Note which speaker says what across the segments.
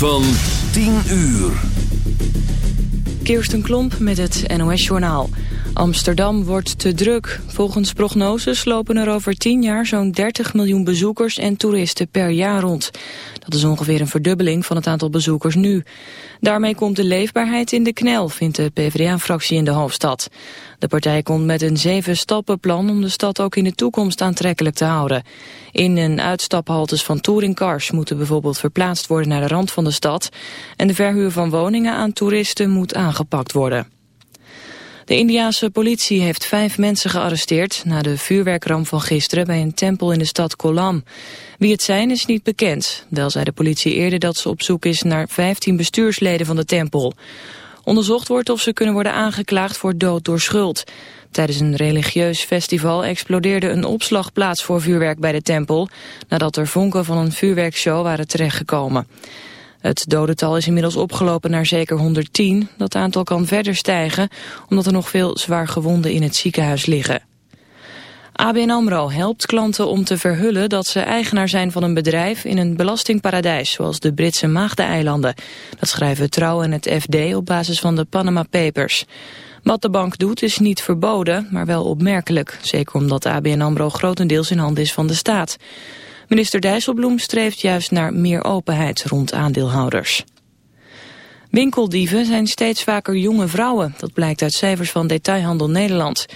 Speaker 1: van 10 uur.
Speaker 2: Kirsten Klomp met het NOS-journaal. Amsterdam wordt te druk. Volgens prognoses lopen er over 10 jaar zo'n 30 miljoen bezoekers en toeristen per jaar rond. Dat is ongeveer een verdubbeling van het aantal bezoekers nu. Daarmee komt de leefbaarheid in de knel, vindt de PvdA-fractie in de hoofdstad. De partij komt met een zeven-stappenplan om de stad ook in de toekomst aantrekkelijk te houden. In- en uitstaphaltes van touringcars moeten bijvoorbeeld verplaatst worden naar de rand van de stad. En de verhuur van woningen aan toeristen moet aangepakt worden. De Indiaanse politie heeft vijf mensen gearresteerd... na de vuurwerkram van gisteren bij een tempel in de stad Kolam. Wie het zijn is niet bekend. Wel zei de politie eerder dat ze op zoek is naar 15 bestuursleden van de tempel. Onderzocht wordt of ze kunnen worden aangeklaagd voor dood door schuld. Tijdens een religieus festival explodeerde een opslagplaats voor vuurwerk bij de tempel... nadat er vonken van een vuurwerkshow waren terechtgekomen. Het dodental is inmiddels opgelopen naar zeker 110. Dat aantal kan verder stijgen, omdat er nog veel zwaar gewonden in het ziekenhuis liggen. ABN AMRO helpt klanten om te verhullen dat ze eigenaar zijn van een bedrijf in een belastingparadijs, zoals de Britse Maagdeneilanden. Dat schrijven Trouw en het FD op basis van de Panama Papers. Wat de bank doet is niet verboden, maar wel opmerkelijk, zeker omdat ABN AMRO grotendeels in handen is van de staat. Minister Dijsselbloem streeft juist naar meer openheid rond aandeelhouders. Winkeldieven zijn steeds vaker jonge vrouwen. Dat blijkt uit cijfers van Detailhandel Nederland.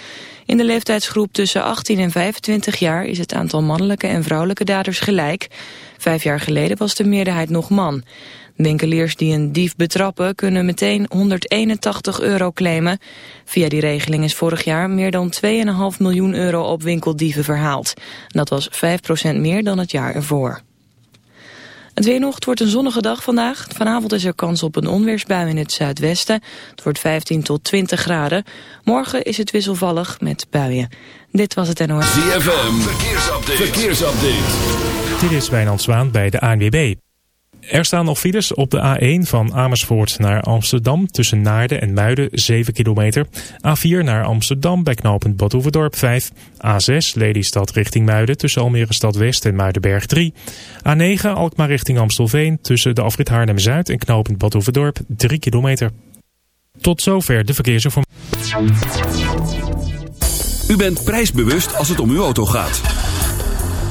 Speaker 2: In de leeftijdsgroep tussen 18 en 25 jaar is het aantal mannelijke en vrouwelijke daders gelijk. Vijf jaar geleden was de meerderheid nog man. Winkeliers die een dief betrappen kunnen meteen 181 euro claimen. Via die regeling is vorig jaar meer dan 2,5 miljoen euro op winkeldieven verhaald. Dat was 5% meer dan het jaar ervoor. Het weer nog, het wordt een zonnige dag vandaag. Vanavond is er kans op een onweersbui in het zuidwesten. Het wordt 15 tot 20 graden. Morgen is het wisselvallig met buien. Dit was het NOS.
Speaker 1: ZFM, verkeersupdate. verkeersupdate.
Speaker 3: Dit is Wijnand Zwaan bij de ANWB. Er staan nog files op de A1 van Amersfoort naar Amsterdam tussen Naarden en Muiden 7 kilometer. A4 naar Amsterdam bij knooppunt Badhoevedorp 5. A6 Lelystad richting Muiden tussen Almere Stad West en Muidenberg 3. A9 Alkmaar richting Amstelveen tussen de afrit Haarlem-Zuid en knooppunt Badhoevedorp 3 kilometer. Tot zover de verkeersinformatie.
Speaker 1: U bent prijsbewust als het om uw auto gaat.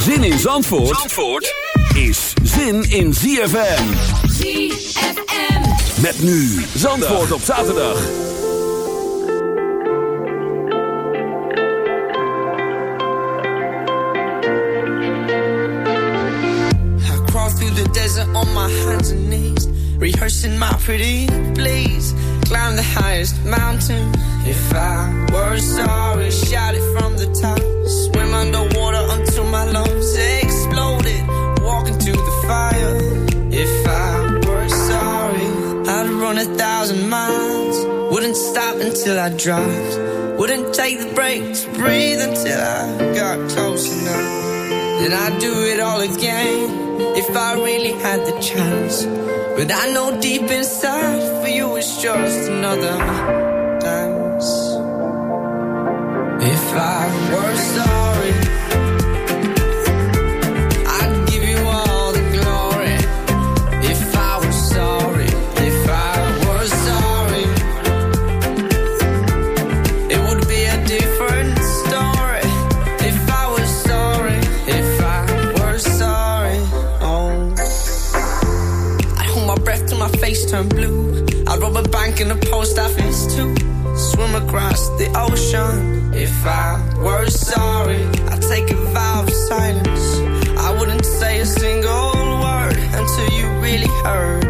Speaker 1: Zin in Zandvoort, Zandvoort is zin in ZFM.
Speaker 4: ZFM.
Speaker 1: Met nu Zandvoort op zaterdag.
Speaker 5: I crawl through the desert on my hands and knees, rehearsing my pretty please. Climb the highest mountain. If I were sorry, shout it from the top. Swim underwater until my lungs Wouldn't stop until I dropped. Wouldn't take the break to breathe until I got close enough. Then I'd do it all again if I really had the chance. But I know deep inside for you it's just another dance. If I were sorry, turned blue. I'd rob a bank and a post office too. Swim across the ocean. If I were sorry, I'd take a vow of silence. I wouldn't say a single word until you really heard.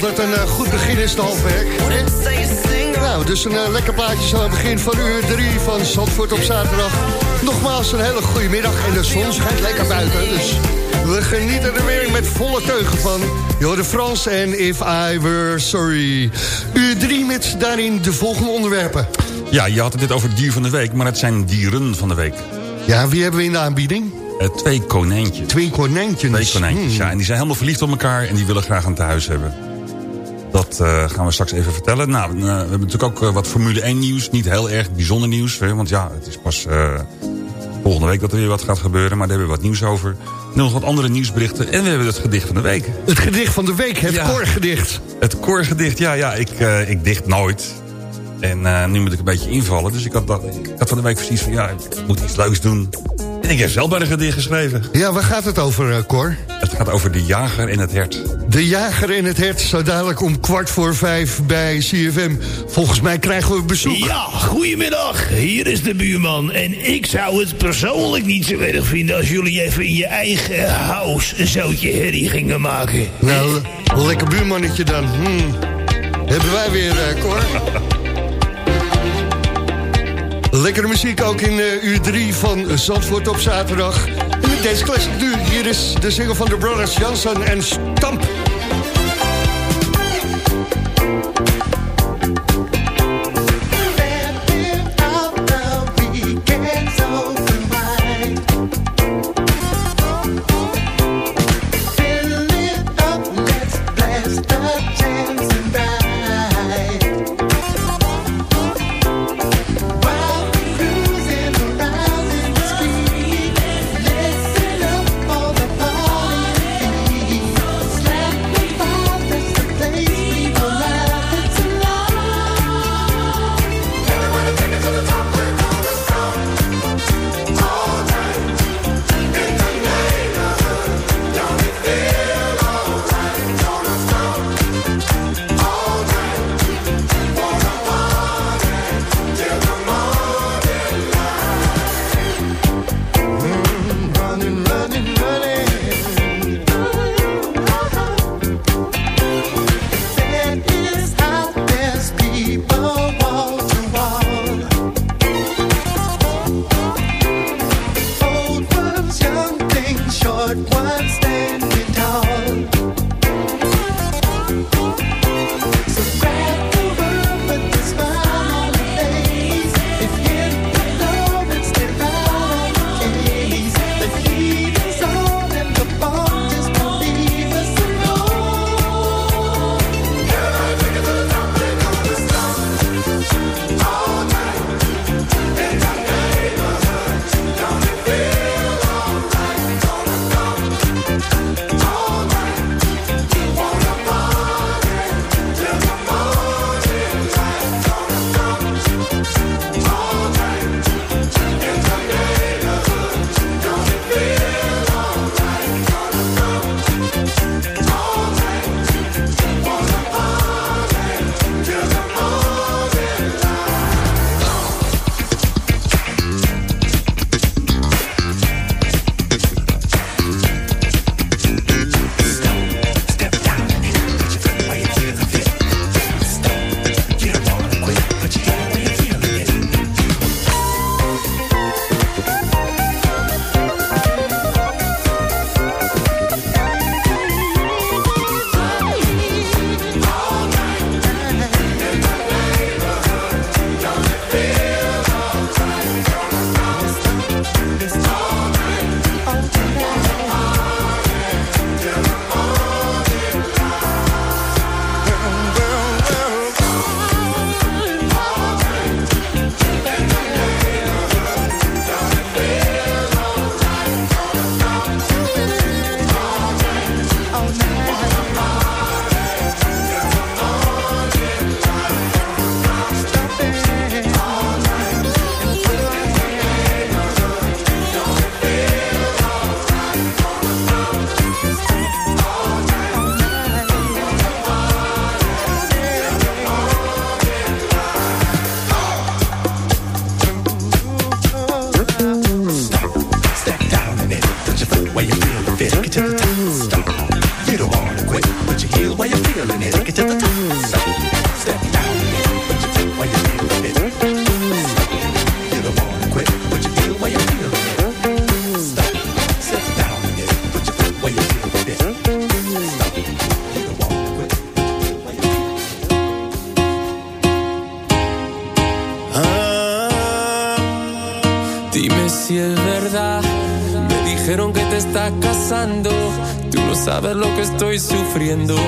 Speaker 6: Zeggen altijd een eh, goed begin is het halfwerk. Nou, dus een eh, lekker plaatje zo aan het begin van uur 3 van Zandvoort op zaterdag. Nogmaals een hele goede middag en de zon schijnt lekker buiten. Dus we genieten er weer met volle teugen van. de Frans en If I Were Sorry. Uur 3 met daarin de volgende onderwerpen.
Speaker 7: Ja, je had het net over het dier van de week, maar het zijn dieren van de week.
Speaker 6: Ja, wie hebben we in de aanbieding?
Speaker 7: Eh, twee konijntjes.
Speaker 6: Twee konijntjes.
Speaker 7: Twee konijntjes,
Speaker 6: Hmm.
Speaker 7: ja. En die zijn helemaal verliefd op elkaar en die willen graag een thuis hebben. Dat eh, gaan we straks even vertellen. Nou, eh, we hebben natuurlijk ook eh, wat Formule 1 nieuws. Niet heel erg bijzonder nieuws, hè, want ja, het is pas volgende week dat er weer wat gaat gebeuren. Maar daar hebben we wat nieuws over. Nog wat andere nieuwsberichten. En we hebben het gedicht van de week.
Speaker 6: Het gedicht van de week, het
Speaker 7: Ja.
Speaker 6: koorgedicht.
Speaker 7: Het koorgedicht, ja, ja, ik, ik dicht nooit. En nu moet ik een beetje invallen. Dus ik had, dat, ik had van de week precies van, ja, ik moet iets leuks doen. En ik heb zelf bij een gedicht geschreven.
Speaker 6: Ja, waar gaat het over, eh, Cor?
Speaker 7: Het gaat over de jager en het hert.
Speaker 6: De jager en het hert, zo dadelijk om kwart voor vijf bij CFM. Volgens mij krijgen we bezoek.
Speaker 8: Ja, goedemiddag. Hier is de buurman. En ik zou het persoonlijk niet zo erg vinden... als jullie even in je eigen huis een zootje herrie gingen maken.
Speaker 6: Nou, le- lekker buurmannetje dan. Hmm. Hebben wij weer, Cor. Lekkere muziek ook in eh, uur 3 van Zandvoort op zaterdag. En met deze classic nu, hier is de single van de Brothers Johnson en Stamp.
Speaker 9: viendo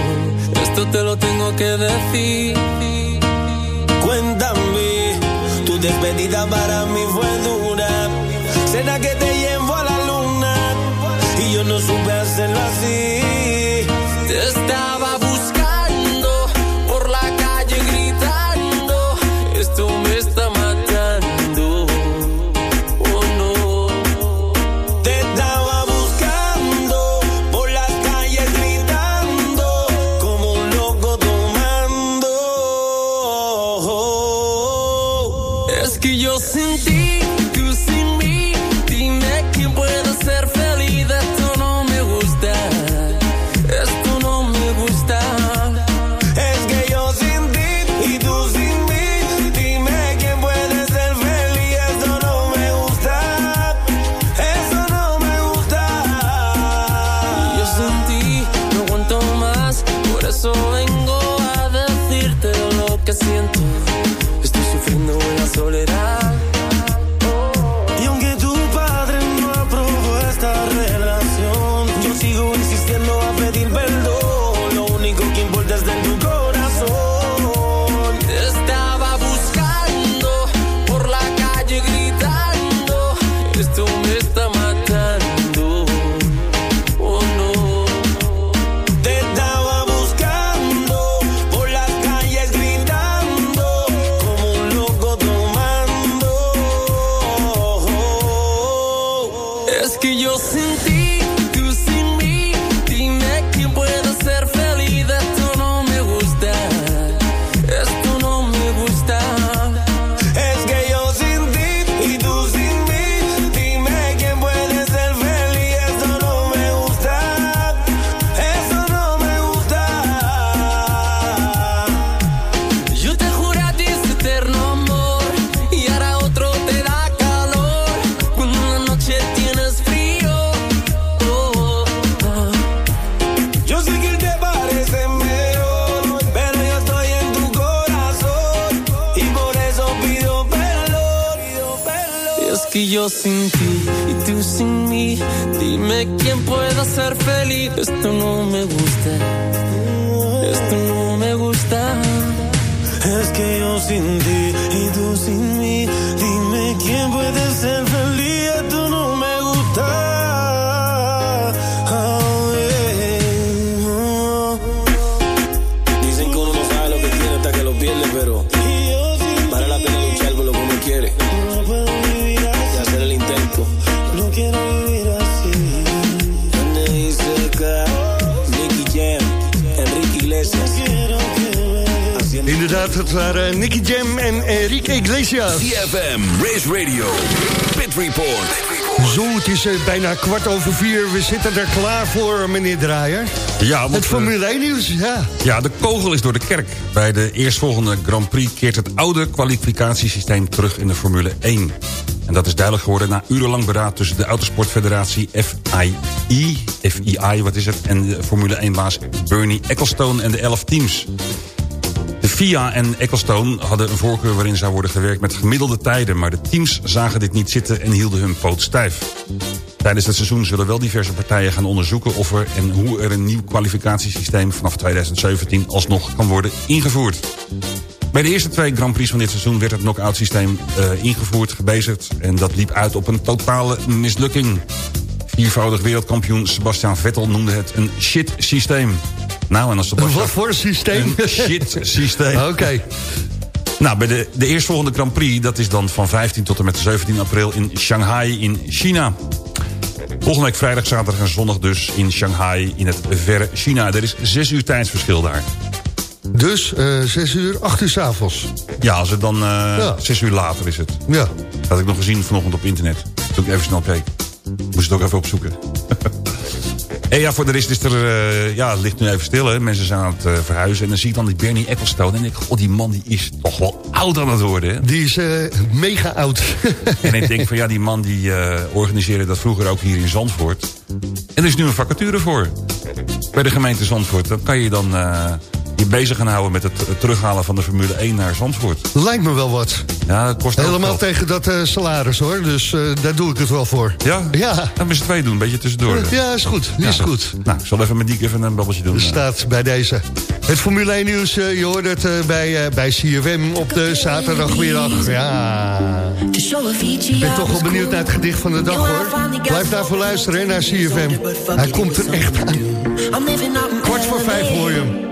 Speaker 9: waren Nicky Jam en Enrique Iglesias.
Speaker 1: CFM, Race Radio, Pit Report.
Speaker 9: Zo, het is eh, bijna kwart over vier. We zitten er klaar voor, meneer Draaier.
Speaker 7: Ja, want,
Speaker 9: Het
Speaker 7: eh,
Speaker 9: Formule 1 nieuws, ja.
Speaker 7: Ja, de kogel is door de kerk. Bij de eerstvolgende Grand Prix keert het oude kwalificatiesysteem terug in de Formule 1. En dat is duidelijk geworden na urenlang beraad tussen de Autosportfederatie FII, FII wat is het, en de Formule 1-baas Bernie Ecclestone en de 11 teams. FIA en Ecclestone hadden een voorkeur waarin zou worden gewerkt met gemiddelde tijden... maar de teams zagen dit niet zitten en hielden hun poot stijf. Tijdens het seizoen zullen wel diverse partijen gaan onderzoeken... of er en hoe er een nieuw kwalificatiesysteem vanaf 2017 alsnog kan worden ingevoerd. Bij de eerste twee Grand Prix van dit seizoen werd het knock-out systeem eh, ingevoerd, gebezigd... en dat liep uit op een totale mislukking. Viervoudig wereldkampioen Sebastian Vettel noemde het een shit systeem. Nou, en als Sebastian...
Speaker 9: Wat voor systeem?
Speaker 7: Een shit systeem.
Speaker 9: Oké.
Speaker 7: Nou, bij de, de eerstvolgende Grand Prix... dat is dan van 15 tot en met 17 april in Shanghai in China. Volgende week vrijdag, zaterdag en zondag dus in Shanghai in het verre China. Er is zes uur tijdsverschil daar.
Speaker 9: Dus eh, zes uur, acht uur s'avonds.
Speaker 7: Ja, als het dan eh,
Speaker 9: Ja.
Speaker 7: zes uur later is het.
Speaker 9: Ja.
Speaker 7: Dat had ik nog gezien vanochtend op internet. Toen ik even snel keek. Moest het ook even opzoeken. en ja, voor de rest is er... eh, ja, het ligt nu even stil, hè. Mensen zijn aan het eh, verhuizen. En dan zie ik dan die Bernie Ecclestone. En ik denk, god, die man die is toch wel oud aan het worden, hè.
Speaker 9: Die is eh, mega oud.
Speaker 7: En ik denk van ja, die man die organiseerde dat vroeger ook hier in Zandvoort. En er is nu een vacature voor. Bij de gemeente Zandvoort. Dan kan je dan je bezig gaan houden met het, terughalen van de Formule 1 naar Zandvoort.
Speaker 6: Lijkt me wel wat.
Speaker 7: Ja, dat kost
Speaker 6: Helemaal
Speaker 7: geld.
Speaker 6: tegen dat eh, salaris hoor, dus eh, daar doe ik het wel voor.
Speaker 7: Ja?
Speaker 6: Ja.
Speaker 7: Dan is het twee doen, een beetje tussendoor.
Speaker 6: Ja, is goed. Is goed.
Speaker 7: Nou, ik zal even met Diek even een babbeltje doen.
Speaker 6: Er staat bij deze. Het Formule 1 nieuws, eh, je hoort het eh, bij, eh, bij CFM op de zaterdagmiddag. Ja. Ik ben toch wel benieuwd naar het gedicht van de dag hoor. Blijf daarvoor luisteren naar CFM. Hij komt er echt aan. Kwart voor vijf hoor je hem.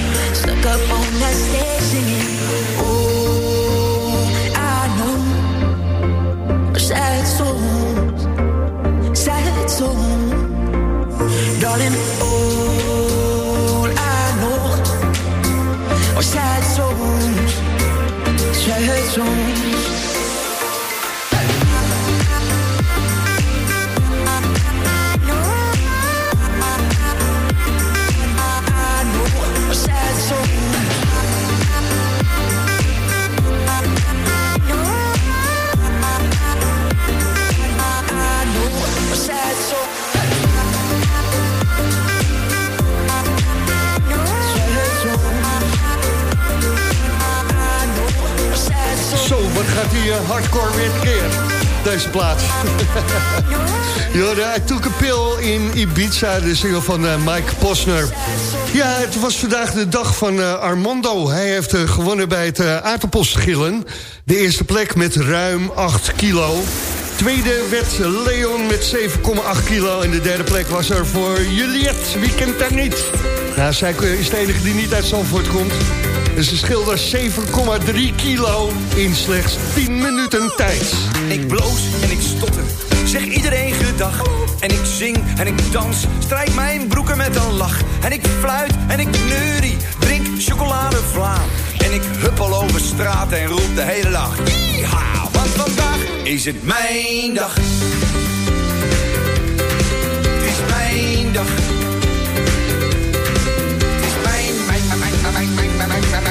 Speaker 10: Stuck up on that. Oh, I know. Sad souls. Sad souls. Darling, all I know are sad souls. Sad souls.
Speaker 6: Gaat hardcore weer keer? Deze plaats. Jorden, I took pill in Ibiza, de single van eh, Mike Posner. Ja, het was vandaag de dag van eh, Armando. Hij heeft eh, gewonnen bij het aardappelschillen. De eerste plek met ruim 8 kilo. Tweede werd Leon met 7,8 kilo. En de derde plek was er voor Juliette. Wie kent haar niet? Nou, zij is de enige die niet uit Zandvoort komt. Ze schildert 7,3 kilo in slechts 10 minuten tijd.
Speaker 11: Ik bloos en ik stotter, zeg iedereen gedag. En ik zing en ik dans, strijk mijn broeken met een lach. En ik fluit en ik neurie, drink chocoladevla. En ik huppel over straat en roep de hele dag. Yeeha, want vandaag is het mijn dag. Het is mijn dag. Mijn, mijn, mijn, mijn, mijn, mijn, mijn, mijn, mijn,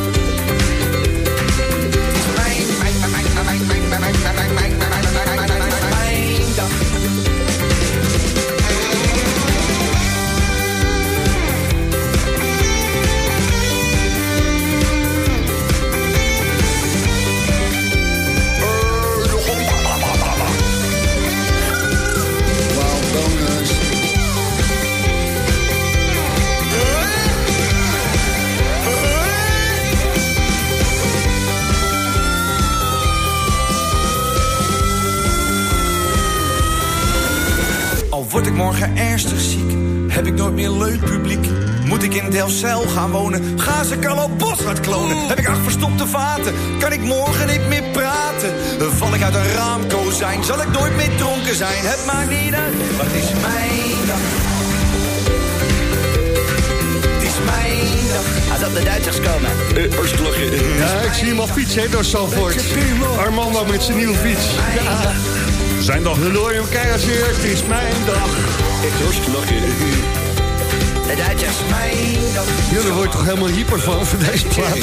Speaker 11: Morgen ernstig ziek? Heb ik nooit meer leuk publiek? Moet ik in Delfzijl gaan wonen? Gaan ze Carlo Boshart klonen? Heb ik acht verstopte vaten? Kan ik morgen niet meer praten? Val ik uit een raamkozijn? Zal ik nooit meer dronken zijn? Het maakt niet uit, maar het is mijn dag. Het is mijn dag.
Speaker 12: Als op de Duitsers komen.
Speaker 6: Eh, Ja, ik zie hem al fietsen hè, door Zandvoort. Armando met zijn nieuwe fiets. Ja.
Speaker 7: Zijn dag.
Speaker 6: Dan hoor je hem keihard weer. Het is mijn dag.
Speaker 12: Ik dorst lachen. De Duitsers.
Speaker 11: Mijn dag.
Speaker 6: Ja, daar word je toch helemaal hyper van, van deze plaat.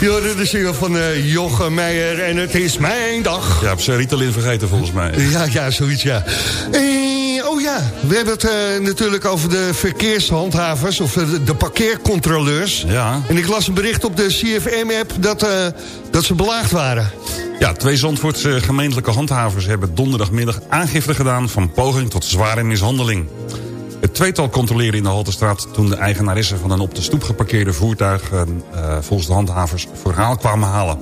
Speaker 6: Je hoorde de single van eh, Jochem Meijer en het is mijn dag.
Speaker 7: Ja, heb ze Ritalin vergeten volgens mij.
Speaker 6: Ja, ja, zoiets, ja. Oh ja, we hebben het eh, natuurlijk over de verkeershandhavers... of de, de parkeercontroleurs.
Speaker 7: Ja.
Speaker 6: En ik las een bericht op de CFM-app dat, eh, dat ze belaagd waren.
Speaker 7: Ja, twee Zandvoortse gemeentelijke handhavers hebben donderdagmiddag aangifte gedaan van poging tot zware mishandeling. Het tweetal controleerde in de Haltestraat toen de eigenaresse van een op de stoep geparkeerde voertuig eh, volgens de handhavers verhaal kwamen halen.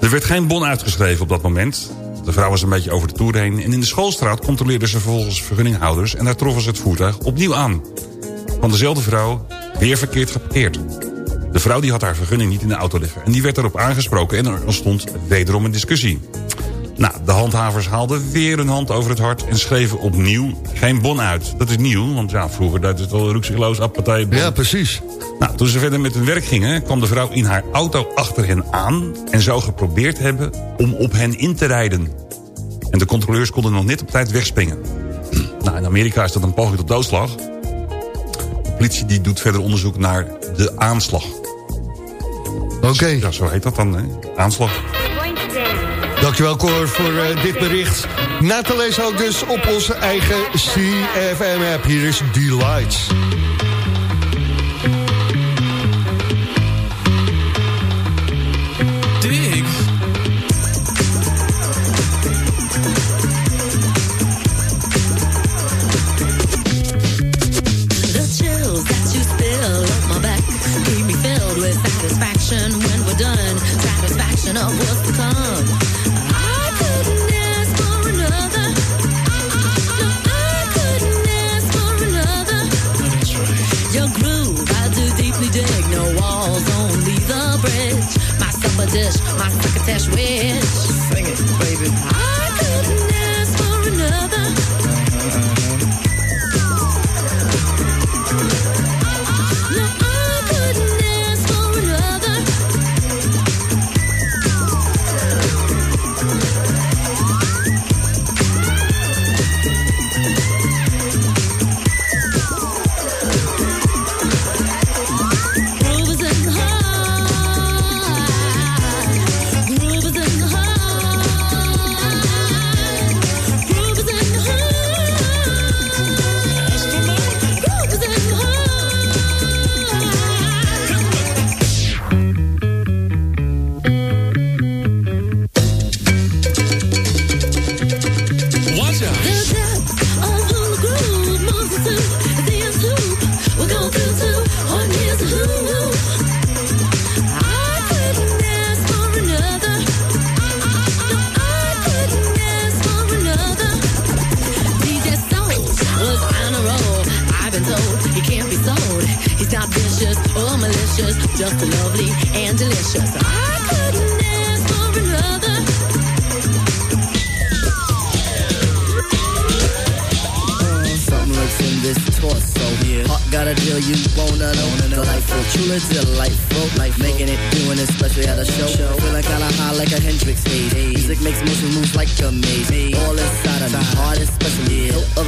Speaker 7: Er werd geen bon uitgeschreven op dat moment. De vrouw was een beetje over de toer heen en in de schoolstraat controleerden ze vervolgens vergunninghouders en daar troffen ze het voertuig opnieuw aan. Van dezelfde vrouw weer verkeerd geparkeerd. De vrouw die had haar vergunning niet in de auto liggen. En die werd daarop aangesproken en er ontstond wederom een discussie. Nou, de handhavers haalden weer hun hand over het hart... en schreven opnieuw geen bon uit. Dat is nieuw, want ja, vroeger deed het al roekzichtloos appetijt.
Speaker 6: Ja, precies.
Speaker 7: Nou, toen ze verder met hun werk gingen... kwam de vrouw in haar auto achter hen aan... en zou geprobeerd hebben om op hen in te rijden. En de controleurs konden nog net op tijd wegspringen. Nou, in Amerika is dat een poging tot doodslag. De politie die doet verder onderzoek naar de aanslag.
Speaker 6: Oké.
Speaker 7: Ja, zo heet dat dan, hè? Aanslag.
Speaker 6: Dankjewel Cor voor eh, dit bericht. Na te ook dus op onze eigen CFM-app. Hier is Delights.
Speaker 13: Satisfaction when we're done. Satisfaction of what's to come. I couldn't ask for another. No, I couldn't ask for another. Your groove, I do deeply dig. No walls, only the bridge. My supper dish, my crocketesh wish. Sing it, baby. I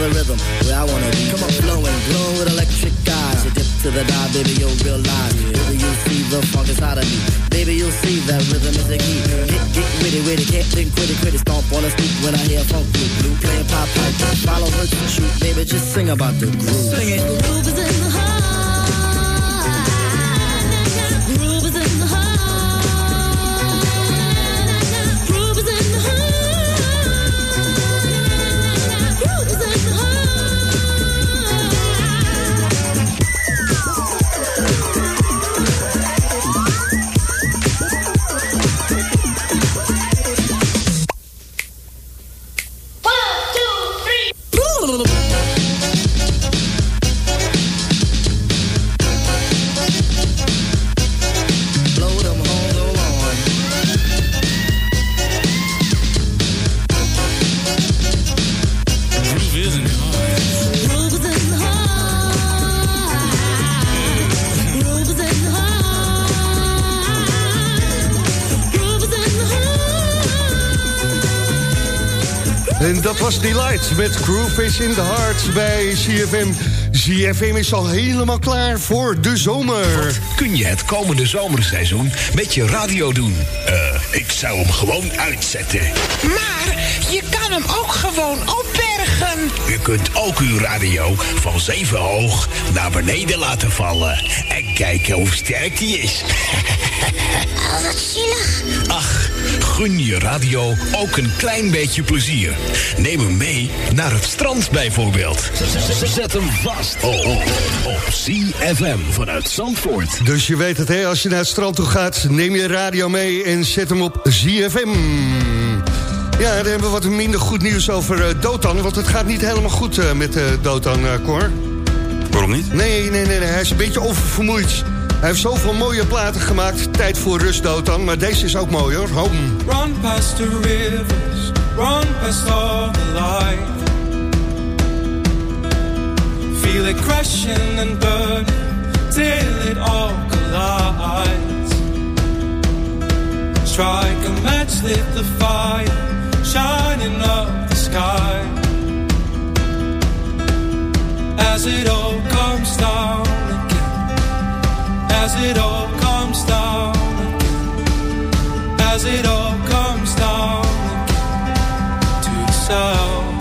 Speaker 13: The
Speaker 12: rhythm, where I wanna be. Come on, flowing, glowing with electric eyes. You dip to the dive, baby, you'll realize. Baby, you'll see the funk inside of me. Baby, you'll see that rhythm is the key. Get, get witty, witty, can't think, quitty, quitty. Stomp on the stoop when I hear funk blue, blue. Playing pop pipe, follow her to shoot. Baby, just sing about the groove. Sing it.
Speaker 13: Groove is in the heart.
Speaker 6: Delight met Groove is in the Heart bij CFM. CFM is al helemaal klaar voor de zomer.
Speaker 14: Kun je het komende zomerseizoen met je radio doen? Eh, ik zou hem gewoon uitzetten.
Speaker 15: Maar je kan hem ook gewoon opbergen.
Speaker 14: U kunt ook uw radio van zeven hoog naar beneden laten vallen. En kijken hoe sterk die is.
Speaker 15: Oh, wat zielig.
Speaker 14: Ach, gun je radio ook een klein beetje plezier. Neem hem mee naar het strand bijvoorbeeld. Zet hem vast op, CFM vanuit Zandvoort.
Speaker 6: Dus je weet het, hè, als je naar het strand toe gaat... neem je radio mee en zet hem op ZFM. Ja, dan hebben we wat minder goed nieuws over eh, Dotan... want het gaat niet helemaal goed eh, met eh, Dotan, eh, Cor.
Speaker 7: Waarom niet?
Speaker 6: Nee, nee, nee, nee, hij is een beetje oververmoeid. Hij heeft zoveel mooie platen gemaakt. Tijd voor rust, Dotan. Maar deze is ook mooi, hoor. Home.
Speaker 16: Run past the rivers, run past all the light. Feel it crashing and burning till it all collides. Strike a match, lit the fire, shining up the sky. As it all comes down as it all comes down as it all comes down to the sound.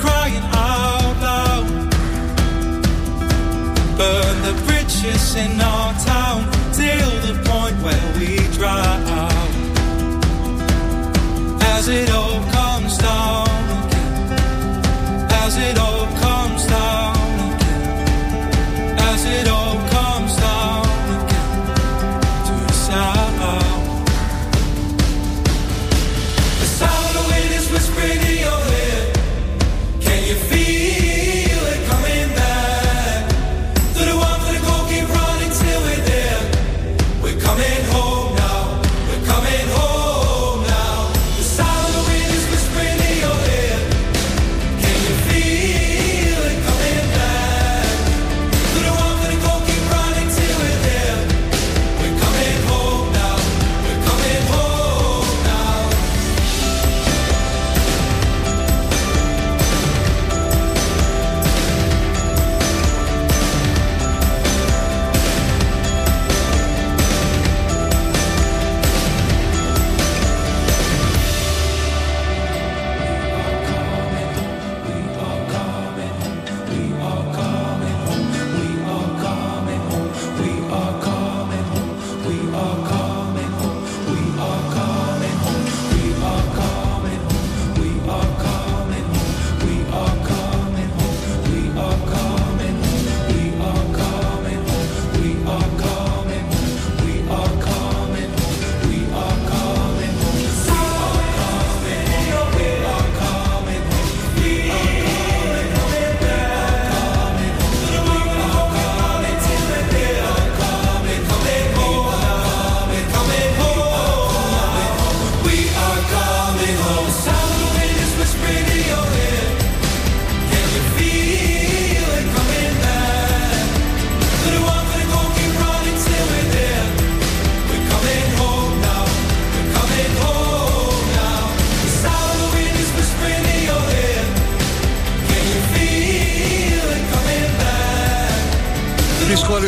Speaker 16: Crying out loud. Burn the bridges in our town till the point where we drown. As it all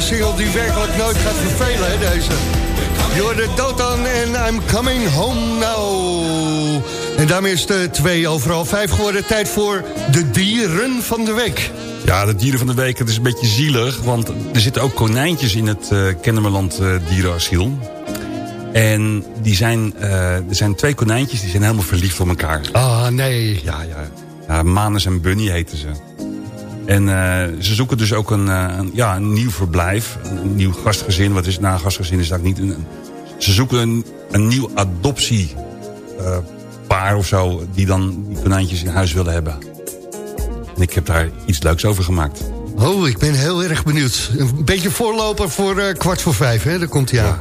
Speaker 6: single die werkelijk nooit gaat vervelen, hè, deze. You're the Dotan en I'm coming home now. En daarmee is de 2 overal 5 geworden. Tijd voor de dieren van de week.
Speaker 7: Ja, de dieren van de week, het is een beetje zielig... want er zitten ook konijntjes in het eh Kennemerland eh, dierenasiel. En die zijn, eh, er zijn twee konijntjes die zijn helemaal verliefd op elkaar.
Speaker 6: Ah, nee.
Speaker 7: Ja, ja. ja Manus en Bunny heten ze. En eh, ze zoeken dus ook een, eh, een, ja, een nieuw verblijf. Een, nieuw gastgezin. Wat is na een gastgezin is dat niet... Een, ze zoeken een, een nieuw adoptiepaar paar of zo... die dan die konijntjes in huis willen hebben. En ik heb daar iets leuks over gemaakt.
Speaker 6: Oh, ik ben heel erg benieuwd. Een beetje voorloper voor eh, kwart voor vijf, hè? Daar komt hij aan.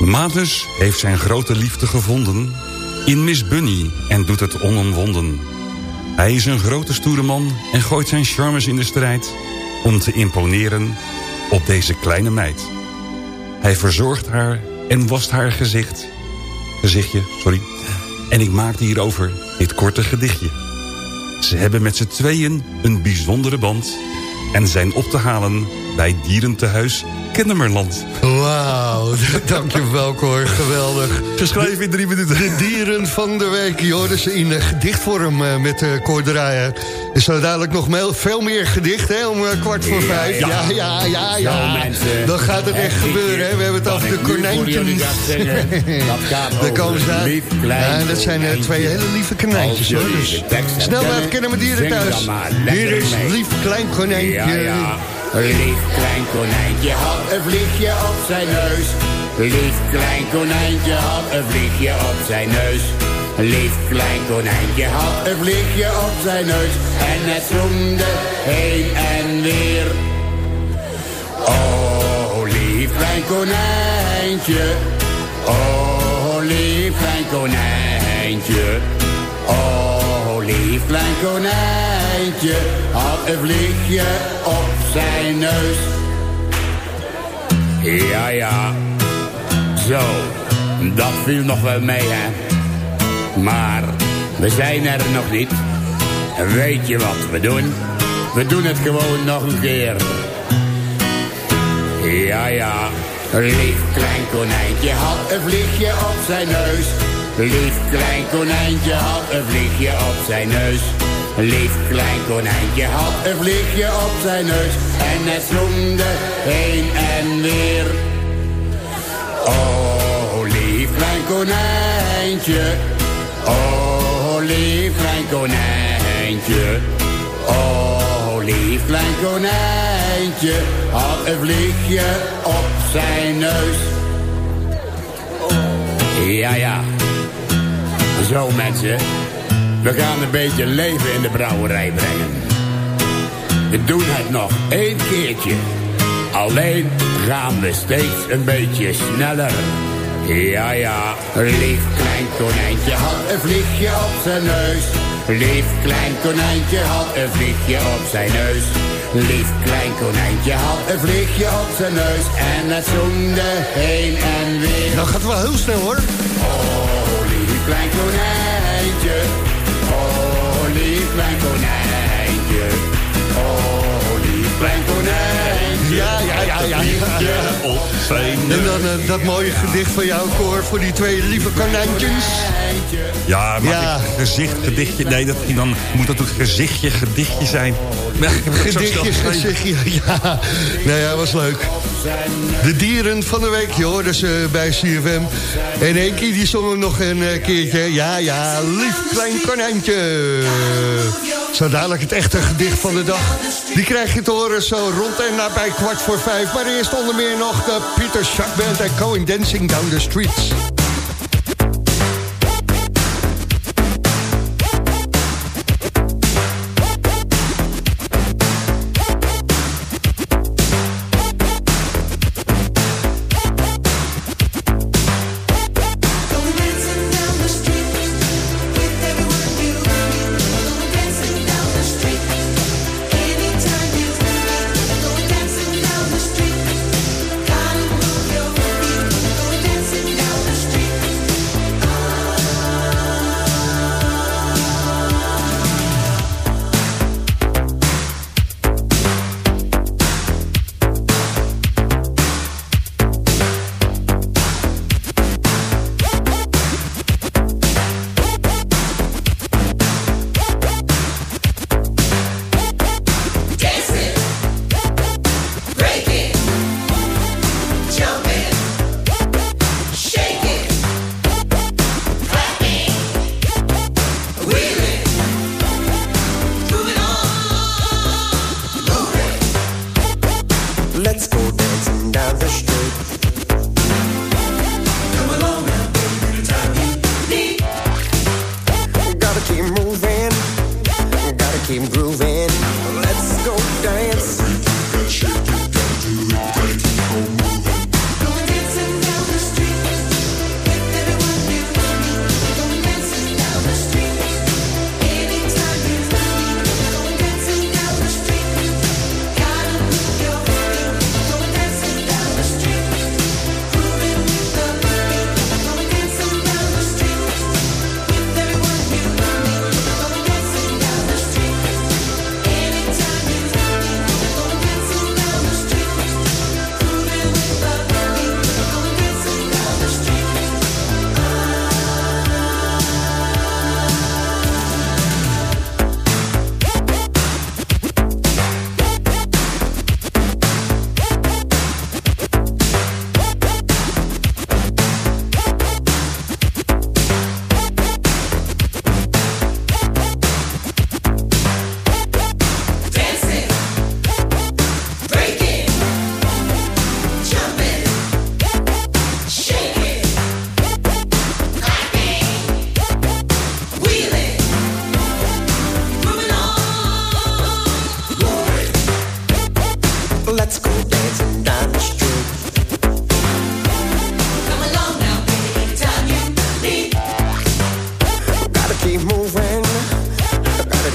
Speaker 7: Matus heeft zijn grote liefde gevonden in Miss Bunny en doet het onomwonden. Hij is een grote stoere man en gooit zijn charmes in de strijd... om te imponeren op deze kleine meid. Hij verzorgt haar en wast haar gezicht. Gezichtje, sorry. En ik maakte hierover dit korte gedichtje. Ze hebben met z'n tweeën een bijzondere band... en zijn op te halen bij dierentehuis Kennemerland.
Speaker 6: Wauw, dankjewel Cor, geweldig.
Speaker 7: Geschreven in drie minuten.
Speaker 6: De dieren van de week, joh, dus in gedichtvorm eh, met uh, Cor Draaier. Er zo dadelijk nog veel meer gedicht, hè, om eh, kwart voor vijf. Ja, ja, ja, ja.
Speaker 17: Zo, mensen.
Speaker 6: Dan gaat het echt gebeuren, hè. We hebben het over de konijntjes. Daar komen ze aan.
Speaker 17: lief klein
Speaker 6: Ja, dat zijn twee hele lieve konijntjes, hoor. Dus snel naar het
Speaker 17: herkennen,
Speaker 6: kennen met dieren thuis. Hier is lief klein konijntje.
Speaker 17: Lief klein konijntje had een vliegje op zijn neus. Lief klein konijntje had een vliegje op zijn neus. Lief klein konijntje had een vliegje op zijn neus. En het zoemde heen en weer. Oh, lief klein konijntje. Oh, lief klein konijntje. Oh, lief klein konijntje. Had een vliegje op zijn neus. Ja, ja. Zo, dat viel nog wel mee, hè. Maar we zijn er nog niet. Weet je wat we doen? We doen het gewoon nog een keer. Ja, ja. Lief klein konijntje had een vliegje op zijn neus. Lief klein konijntje had een vliegje op zijn neus. Lief klein konijntje had een vliegje op zijn neus. En het zoemde heen en weer. Oh, lief klein konijntje. Oh, lief klein konijntje. Oh, lief klein konijntje. Had een vliegje op zijn neus. Ja, ja. Zo mensen. We gaan een beetje leven in de brouwerij brengen. We doen het nog één keertje. Alleen gaan we steeds een beetje sneller. Ja, ja. Lief klein konijntje had een vliegje op zijn neus. Lief klein konijntje had een vliegje op zijn neus. Lief klein konijntje had een vliegje op zijn neus. En het zoemde heen en weer.
Speaker 6: Nou gaat wel heel snel, hoor.
Speaker 17: Oh, lief klein konijntje. Klein konijntje. Klein konijntje.
Speaker 6: Ja, ja, ja, ja. ja.
Speaker 7: Op zijn
Speaker 6: En dan eh, dat mooie gedicht van jou, Cor, voor die twee lieve konijntjes.
Speaker 7: Ja, maar
Speaker 6: Ja.
Speaker 7: gezicht, gedichtje. Nee, dat, dan moet dat een gezichtje, gedichtje zijn.
Speaker 6: Gedichtjes,
Speaker 7: geschreven.
Speaker 6: gezichtje, ja. Nou ja, was leuk. De dieren van de week, joh, dus eh, bij CFM. En Henkie, die zongen nog een eh, keertje. Ja, ja, lief klein konijntje. Zo dadelijk het echte gedicht van de dag. Die krijg je te horen rond en nabij kwart voor vijf. Maar eerst onder meer nog de Peter Schack Band en Going Dancing Down the Streets.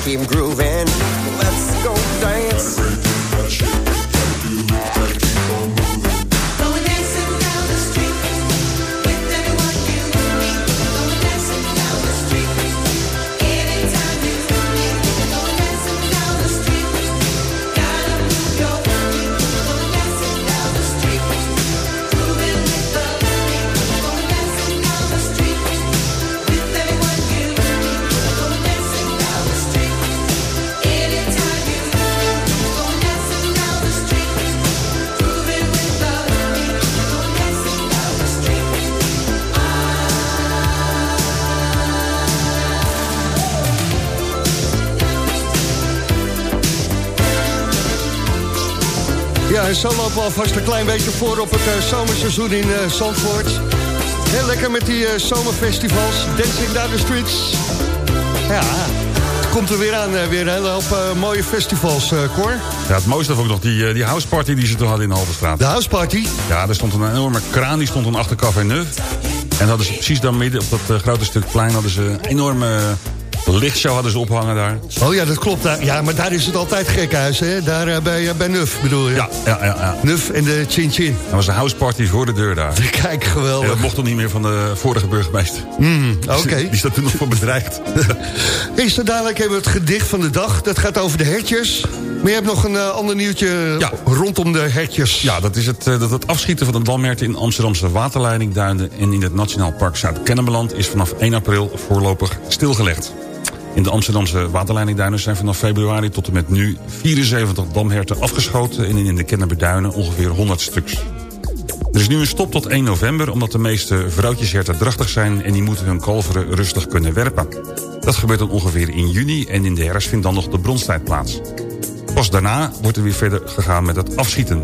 Speaker 5: Keep grooving.
Speaker 6: Lopen alvast een klein beetje voor op het eh, zomerseizoen in eh, Zandvoort. Heel lekker met die eh, zomerfestivals, Dancing Down the Streets. Ja, het komt er weer aan, weer een hele hoop mooie festivals, eh Cor.
Speaker 7: Ja, het mooiste vond ik nog die, die houseparty die ze toen hadden in de Halterstraat.
Speaker 6: De houseparty?
Speaker 7: Ja, er stond een enorme kraan, die stond dan achter Café Neuf. En hadden ze precies daar midden op dat grote stuk plein... hadden ze een enorme lichtshow hadden ze ophangen daar.
Speaker 6: Oh ja, dat klopt. Ja, maar daar is het altijd gekhuis, hè? Daar eh, bij, eh, bij Nuf, bedoel je?
Speaker 7: Ja, ja, ja. ja.
Speaker 6: Nuf en de Chin Chin.
Speaker 7: Dat was een houseparty voor de deur daar.
Speaker 6: Kijk, geweldig.
Speaker 7: En dat mocht toch niet meer van de vorige burgemeester.
Speaker 6: Mm, Oké.
Speaker 7: Die staat toen nog voor bedreigd.
Speaker 6: Hey, zo dadelijk hebben we het gedicht van de dag. Dat gaat over de hertjes. Maar je hebt nog een eh, ander nieuwtje rondom de hertjes.
Speaker 7: Ja, dat is het, dat het afschieten van de damherten in Amsterdamse waterleidingduinen... en in het Nationaal Park Zuid-Kennemerland... is vanaf 1 april voorlopig stilgelegd. In de Amsterdamse waterleidingduinen zijn vanaf februari tot en met nu 74 damherten afgeschoten... en in de Kennemerduinen ongeveer 100 stuks. Er is nu een stop tot 1 november omdat de meeste vrouwtjesherten drachtig zijn... en die moeten hun kalveren rustig kunnen werpen. Dat gebeurt dan ongeveer in juni en in de herfst vindt dan nog de bronstijd plaats. Pas daarna wordt er weer verder gegaan met het afschieten.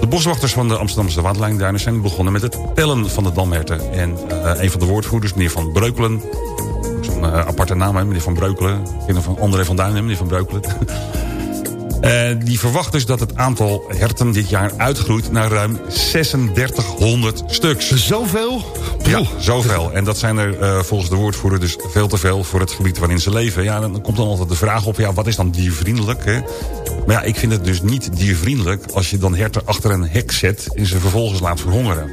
Speaker 7: De boswachters van de Amsterdamse waterleidingduinen zijn begonnen met het tellen van de damherten. En eh, een van de woordvoerders, meneer Van Breukelen... zo'n eh, aparte naam, hè, meneer Van Breukelen... kinder van André van Duin, hè, meneer Van Breukelen... Eh, die verwacht dus dat het aantal herten dit jaar uitgroeit naar ruim 3600 stuks.
Speaker 6: Zoveel?
Speaker 7: Ja, zoveel. En dat zijn er eh, volgens de woordvoerder dus veel te veel voor het gebied waarin ze leven. Ja, dan komt dan altijd de vraag op, ja, wat is dan diervriendelijk? Hè? Maar ja, ik vind het dus niet diervriendelijk als je dan herten achter een hek zet en ze vervolgens laat verhongeren.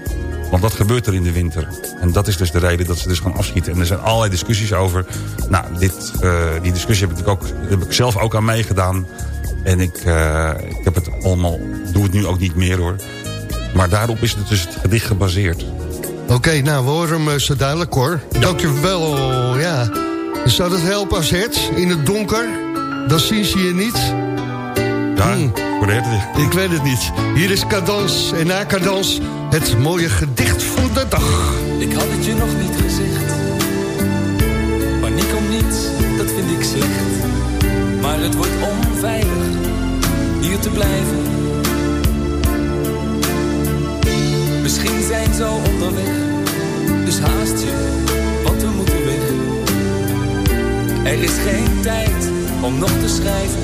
Speaker 7: Want dat gebeurt er in de winter. En dat is dus de reden dat ze dus gaan afschieten. En er zijn allerlei discussies over. Nou, dit, eh, die discussie heb ik, ook, heb ik zelf ook aan meegedaan. En ik, eh, ik heb het allemaal, doe het nu ook niet meer hoor. Maar daarop is het dus het gedicht gebaseerd.
Speaker 6: Oké, nou, we horen hem eh, zo duidelijk, hoor. Dankjewel, ja. Zou dat helpen als het in het donker? Dan zien ze je niet.
Speaker 7: Ja,
Speaker 6: Hmm.
Speaker 7: voor.
Speaker 6: Ik weet het niet. Hier is Cadans en na Cadans het mooie gedicht van de dag.
Speaker 18: Ik had het je nog niet gezegd. Paniek om niets, dat vind ik slecht. Maar het wordt onveilig hier te blijven. Misschien zijn ze al onderweg, dus haast je, want we moeten weg. Er is geen tijd om nog te schrijven.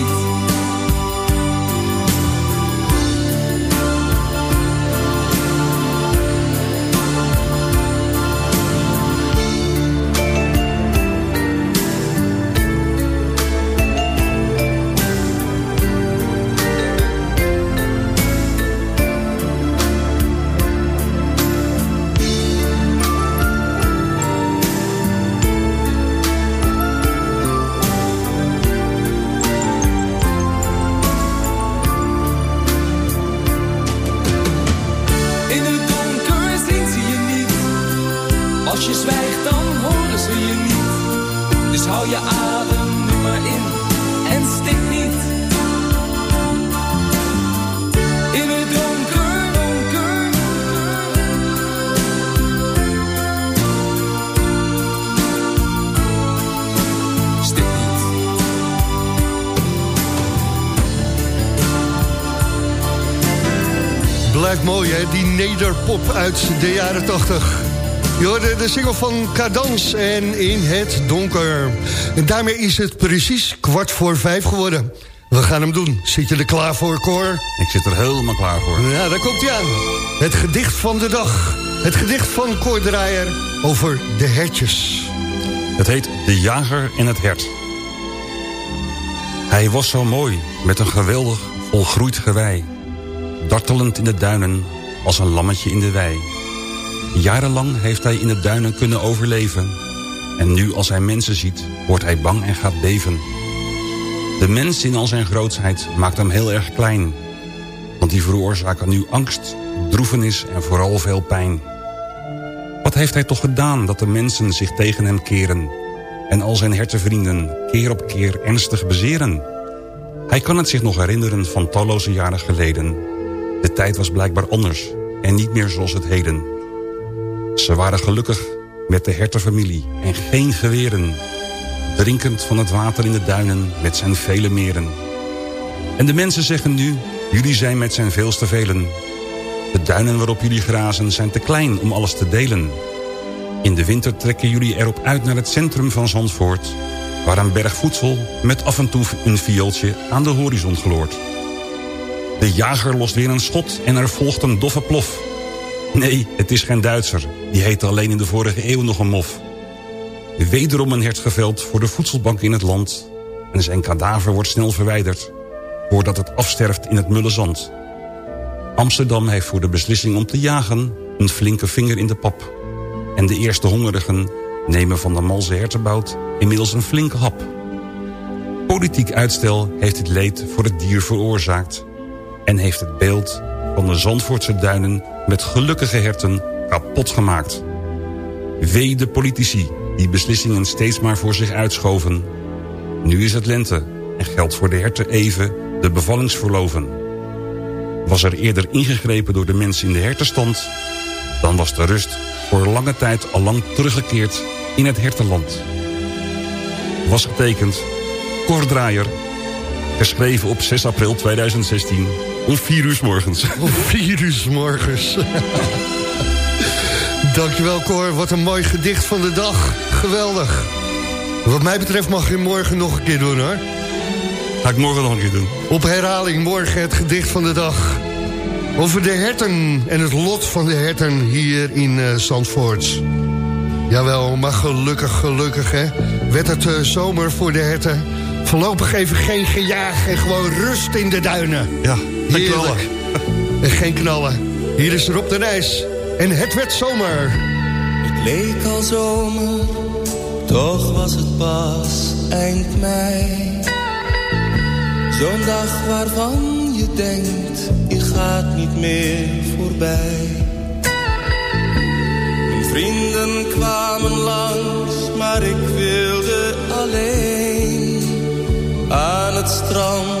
Speaker 6: Blijft mooi, hè? Die nederpop uit de jaren 80. Je hoorde de single van Cadans en In het Donker. En daarmee is het precies kwart voor vijf geworden. We gaan hem doen. Zit je er klaar voor, Cor?
Speaker 7: Ik zit er helemaal klaar voor.
Speaker 6: Ja, daar komt hij aan. Het gedicht van de dag. Het gedicht van Cor Draaier over de hertjes.
Speaker 7: Het heet De Jager en het Hert. Hij was zo mooi, met een geweldig volgroeid gewei. Dartelend in de duinen, als een lammetje in de wei. Jarenlang heeft hij in de duinen kunnen overleven. En nu als hij mensen ziet, wordt hij bang en gaat beven. De mens in al zijn grootsheid maakt hem heel erg klein. Want die veroorzaken nu angst, droevenis en vooral veel pijn. Wat heeft hij toch gedaan dat de mensen zich tegen hem keren... en al zijn hertenvrienden keer op keer ernstig bezeren? Hij kan het zich nog herinneren van talloze jaren geleden. De tijd was blijkbaar anders en niet meer zoals het heden. Ze waren gelukkig met de hertenfamilie en geen geweren. Drinkend van het water in de duinen met zijn vele meren. En de mensen zeggen nu, jullie zijn met zijn veelste velen. De duinen waarop jullie grazen zijn te klein om alles te delen. In de winter trekken jullie erop uit naar het centrum van Zandvoort... waar een berg voedsel met af en toe een viooltje aan de horizon gloort. De jager lost weer een schot en er volgt een doffe plof. Nee, het is geen Duitser. Die heette alleen in de vorige eeuw nog een mof. Wederom een hert geveld voor de voedselbank in het land. En zijn kadaver wordt snel verwijderd... voordat het afsterft in het mulle zand. Amsterdam heeft voor de beslissing om te jagen... een flinke vinger in de pap. En de eerste hongerigen nemen van de malse hertenbout... inmiddels een flinke hap. Politiek uitstel heeft het leed voor het dier veroorzaakt... en heeft het beeld van de Zandvoortse duinen... met gelukkige herten kapot gemaakt. Wee de politici die beslissingen steeds maar voor zich uitschoven. Nu is het lente en geldt voor de herten even de bevallingsverloven. Was er eerder ingegrepen door de mensen in de hertenstand... dan was de rust voor lange tijd al lang teruggekeerd in het hertenland. Was getekend Cor Draaier, geschreven op 6 april 2016 Om vier uur morgens.
Speaker 6: Om vier uur morgens. Dankjewel Cor, wat een mooi gedicht van de dag. Geweldig. Wat mij betreft mag je morgen nog een keer doen hoor.
Speaker 7: Ga ik morgen nog een keer doen.
Speaker 6: Op herhaling morgen het gedicht van de dag. Over de herten en het lot van de herten hier in eh, Zandvoort. Jawel, maar gelukkig, gelukkig hè. Werd het eh, zomer voor de herten. Voorlopig even geen gejaag en gewoon rust in de duinen.
Speaker 7: Ja, geen knallen.
Speaker 6: Heerlijk. En geen knallen. Hier is Rob de Nijs. En het werd zomer.
Speaker 19: Het leek al zomer, toch was het pas eind mei. Zo'n dag waarvan je denkt, je gaat niet meer voorbij. Mijn vrienden kwamen langs, maar ik wilde alleen. Aan het strand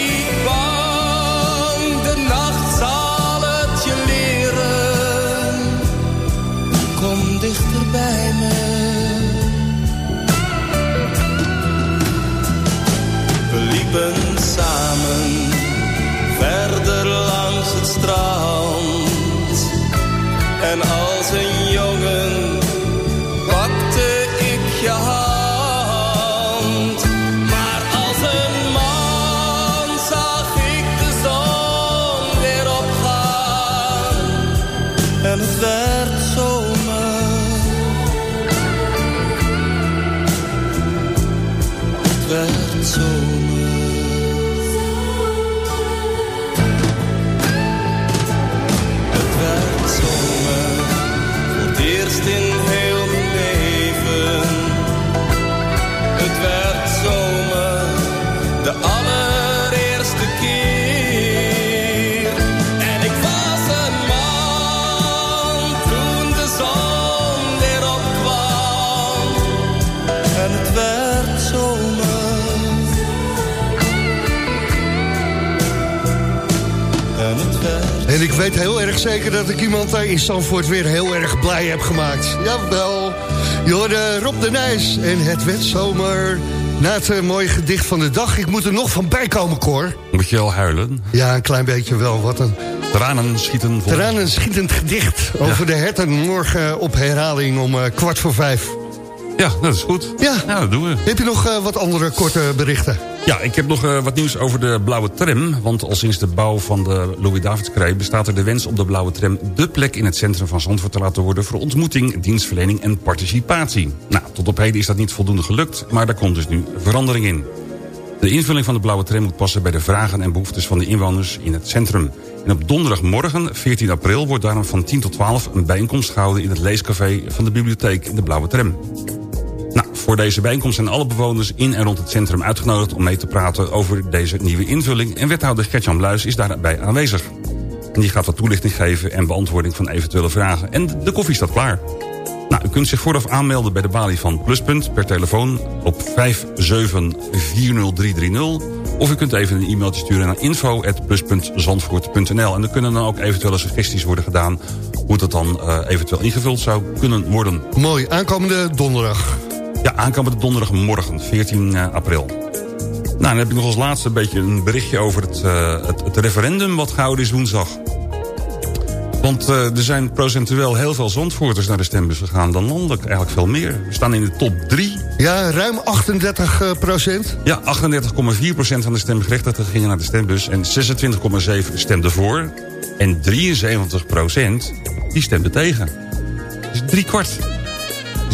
Speaker 19: En als ik
Speaker 6: weet heel erg zeker dat ik iemand daar in Zandvoort weer heel erg blij heb gemaakt. Jawel, je hoorde Rob de Nijs en het werd zomer. Na het eh, mooie gedicht van de dag. Ik moet er nog van bij komen, Cor.
Speaker 7: Moet je al huilen?
Speaker 6: Ja, een klein beetje wel. Wat een
Speaker 7: Tranen schieten vol.
Speaker 6: tranen schietend gedicht over de herten. Morgen op herhaling om eh, kwart voor vijf.
Speaker 7: Ja, dat is goed.
Speaker 6: Ja,
Speaker 7: dat doen we.
Speaker 6: Heb je nog eh, wat andere korte berichten?
Speaker 7: Ja, ik heb nog eh, wat nieuws over de blauwe tram. Want al sinds de bouw van de Louis-Davids-krij... bestaat er de wens om de blauwe tram de plek in het centrum van Zandvoort te laten worden... voor ontmoeting, dienstverlening en participatie. Nou, tot op heden is dat niet voldoende gelukt, maar daar komt dus nu verandering in. De invulling van de blauwe tram moet passen bij de vragen en behoeftes van de inwoners in het centrum. En op donderdagmorgen, 14 april, wordt daarom van 10 tot 12 een bijeenkomst gehouden in het leescafé van de bibliotheek in de blauwe tram. Voor deze bijeenkomst zijn alle bewoners in en rond het centrum uitgenodigd om mee te praten over deze nieuwe invulling. En wethouder Gertjan Bluis is daarbij aanwezig. En die gaat wat toelichting geven en beantwoording van eventuele vragen. En de koffie staat klaar. Nou, u kunt zich vooraf aanmelden bij de balie van Pluspunt per telefoon op 5740330. Of u kunt even een e-mailtje sturen naar info.plus.zandvoort.nl. En er kunnen dan ook eventuele suggesties worden gedaan... hoe het dan uh, eventueel ingevuld zou kunnen worden.
Speaker 6: Mooi, aankomende donderdag.
Speaker 7: Ja, aankomende donderdagmorgen, 14 uh, april. Nou, dan heb ik nog als laatste een beetje een berichtje over het, uh, het, het referendum... wat gehouden is woensdag. Want uh, er zijn procentueel heel veel Zandvoorters naar de stembus gegaan... dan landelijk eigenlijk veel meer. We staan in de top 3.
Speaker 6: Ja, ruim 38 uh, procent.
Speaker 7: Ja, 38,4 procent van de stemgerechtigden gingen naar de stembus... en 26,7 stemden voor. En 73 procent, die stemde tegen. Dus drie kwart.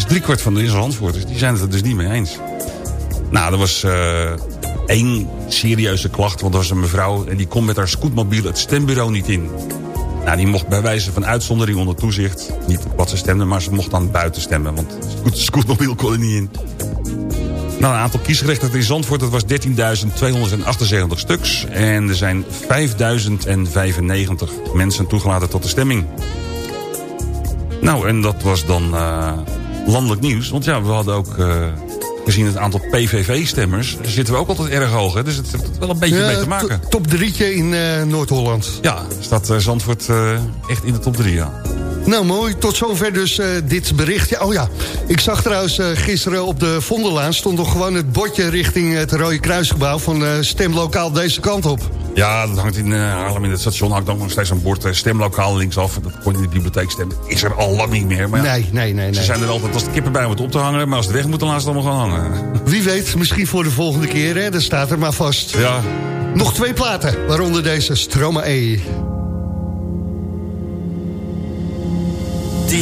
Speaker 7: Dus drie kwart van de Zandvoorters, die zijn het er dus niet mee eens. Nou, er was... Uh, één serieuze klacht, want er was een mevrouw... en die kon met haar scootmobiel het stembureau niet in. Nou, die mocht bij wijze van uitzondering onder toezicht... niet wat ze stemde, maar ze mocht dan buiten stemmen. Want scoot, scootmobiel kon er niet in. Nou, een aantal kiesgerechtigden in Zandvoort... dat was 13.278 stuks. En er zijn 5.095 mensen toegelaten tot de stemming. Nou, en dat was dan uh, landelijk nieuws. Want ja, we hadden ook... Uh, gezien het aantal PVV-stemmers zitten we ook altijd erg hoog. Hè? Dus het heeft wel een beetje mee te maken.
Speaker 6: Top drietje in uh, Noord-Holland.
Speaker 7: Ja, staat uh, Zandvoort uh, echt in de top drie, ja.
Speaker 6: Nou, mooi. Tot zover dus uh, dit bericht. Ja, oh ja, ik zag trouwens uh, gisteren op de Vondellaan... stond nog gewoon het bordje richting het Rode Kruisgebouw... van uh, stemlokaal deze kant op.
Speaker 7: Ja, dat hangt in Haarlem in het station. hangt ook nog steeds een bord stemlokaal linksaf. Dat kon je in de bibliotheek stemmen. Is er al lang niet meer. Maar ja,
Speaker 6: nee, nee, nee, nee.
Speaker 7: Ze zijn er altijd als de kippen bij moeten op te hangen. Maar als het weg moet, dan laten ze het allemaal gaan hangen.
Speaker 6: Wie weet, misschien voor de volgende keer. Hè? Dat staat er maar vast.
Speaker 7: Ja.
Speaker 6: Nog twee platen, waaronder deze Stromae.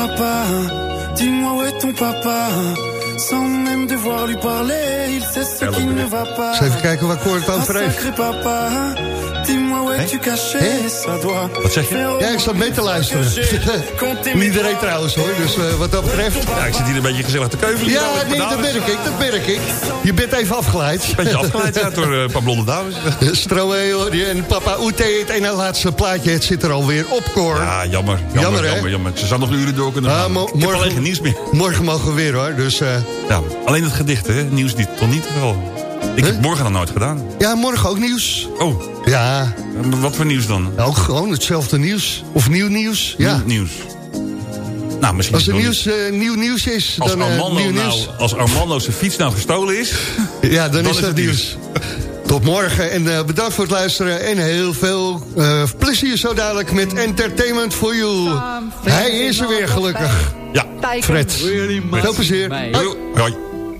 Speaker 20: Papa Dis-moi où est ton papa Sans même devoir lui parler, il
Speaker 19: c'est ce qui ne va pas.
Speaker 6: Eens even kijken waar Cor het over heeft.
Speaker 19: Sacré papa, dis-moi où es-tu caché, ça doit.
Speaker 7: Wat zeg je?
Speaker 6: Ja, ik zat mee te luisteren. Niet iedereen trouwens hoor, dus eh, wat dat betreft.
Speaker 7: Ja, ik zit hier een beetje gezellig te keuvelen.
Speaker 6: Ja, nee, dat merk ik, dat merk ik. Je bent even afgeleid.
Speaker 7: Beetje afgeleid ja, door eh, een paar blonde dames.
Speaker 6: Stroe hoor je, en papa Oete, het ene laatste plaatje, het zit er alweer op, Cor.
Speaker 7: Ja, jammer. Jammer,
Speaker 6: Jammer, hè?
Speaker 7: jammer, jammer. Ze zou nog uren door kunnen
Speaker 6: Ah,
Speaker 7: gaan. ik heb
Speaker 6: morgen-
Speaker 7: alleen geen nieuws meer.
Speaker 6: Morgen mogen we weer hoor, dus... eh,
Speaker 7: Ja, alleen het gedicht, hè? Nieuws niet, toch niet wel. Ik heb morgen nog nooit gedaan.
Speaker 6: ja, morgen ook nieuws.
Speaker 7: Oh,
Speaker 6: Ja,
Speaker 7: wat voor nieuws dan?
Speaker 6: ook gewoon hetzelfde nieuws. Of nieuw nieuws, ja.
Speaker 7: Nieuw Nieuws. Nou, misschien
Speaker 6: Als er nieuws, eh, nieuw nieuws is,
Speaker 7: Als
Speaker 6: dan eh,
Speaker 7: Armando,
Speaker 6: nieuw
Speaker 7: nou,
Speaker 6: nieuws.
Speaker 7: als Armando zijn fiets nou gestolen is...
Speaker 6: Ja, dan,
Speaker 7: Dan
Speaker 6: is
Speaker 7: is
Speaker 6: dat
Speaker 7: het
Speaker 6: nieuws. Tot morgen en eh, bedankt voor het luisteren. En heel veel eh, plezier zo dadelijk met Entertainment for You. Hij is er weer gelukkig.
Speaker 7: Ja,
Speaker 6: Fred. Veel plezier. Hoi.
Speaker 7: Hoi.